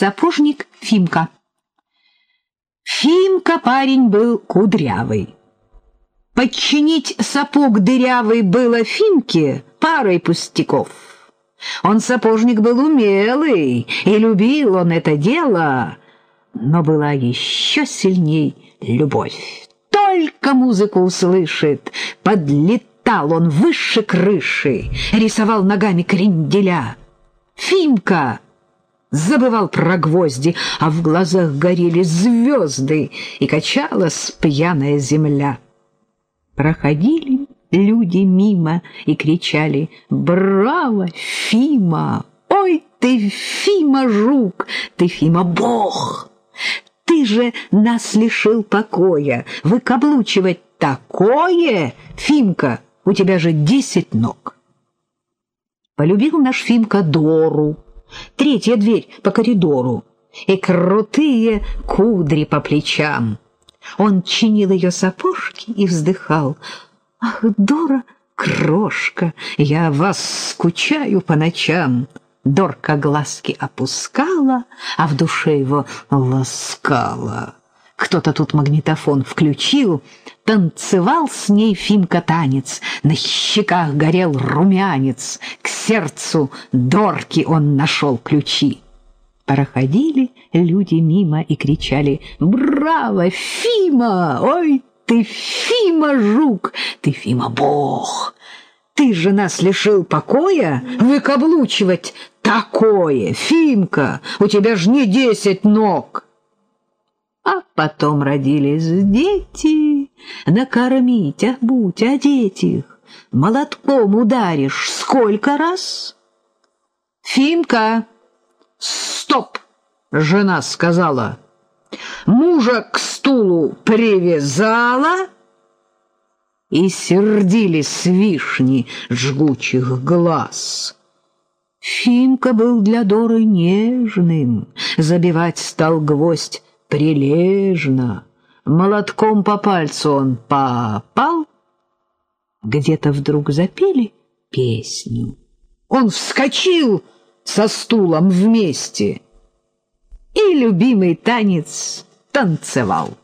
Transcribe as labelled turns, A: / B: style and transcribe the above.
A: Сапожник Фимка. Фимка парень был кудрявый. Подчинить сапог дырявый было Фимке парой пустяков. Он сапожник был умелый, и любил он это дело, но была еще сильней любовь. Только музыку услышит, подлетал он выше крыши, рисовал ногами кренделя. Фимка забывал про гвозди, а в глазах горели звезды, и качалась пьяная земля. Проходили люди мимо и кричали «Браво, Фима! Ой, ты, Фима, жук! Ты, Фима, бог! Ты же нас лишил покоя! Выкаблучивать такое, Фимка, у тебя же десять ног!» Полюбил наш Фимка Дору, третья дверь по коридору и крутые кудри по плечам. Он чинил ее сапожки и вздыхал. «Ах, Дора, крошка, я вас скучаю по ночам!» Дорка глазки опускала, а в душе его ласкала. Кто-то тут магнитофон включил, танцевал с ней Фимка танец, на щеках горел румянец, к сердцу Дорки он нашел ключи. Проходили люди мимо и кричали «Браво, Фима! Ой, ты Фима, жук! Ты Фима, бог! Ты же нас лишил покоя выкаблучивать такое! Фимка, у тебя ж не десять ног!» А потом родились дети, накормить, обуть, одеть их. Молотком ударишь сколько раз? Фимка, стоп, жена сказала. Мужа к стулу привязала, и сердились вишни жгучих глаз. Фимка был для Доры нежным, забивать стал гвоздь прилежно. Молотком по пальцу он попал. Где-то вдруг запели песню. Он вскочил со стулом вместе и любимый танец танцевал.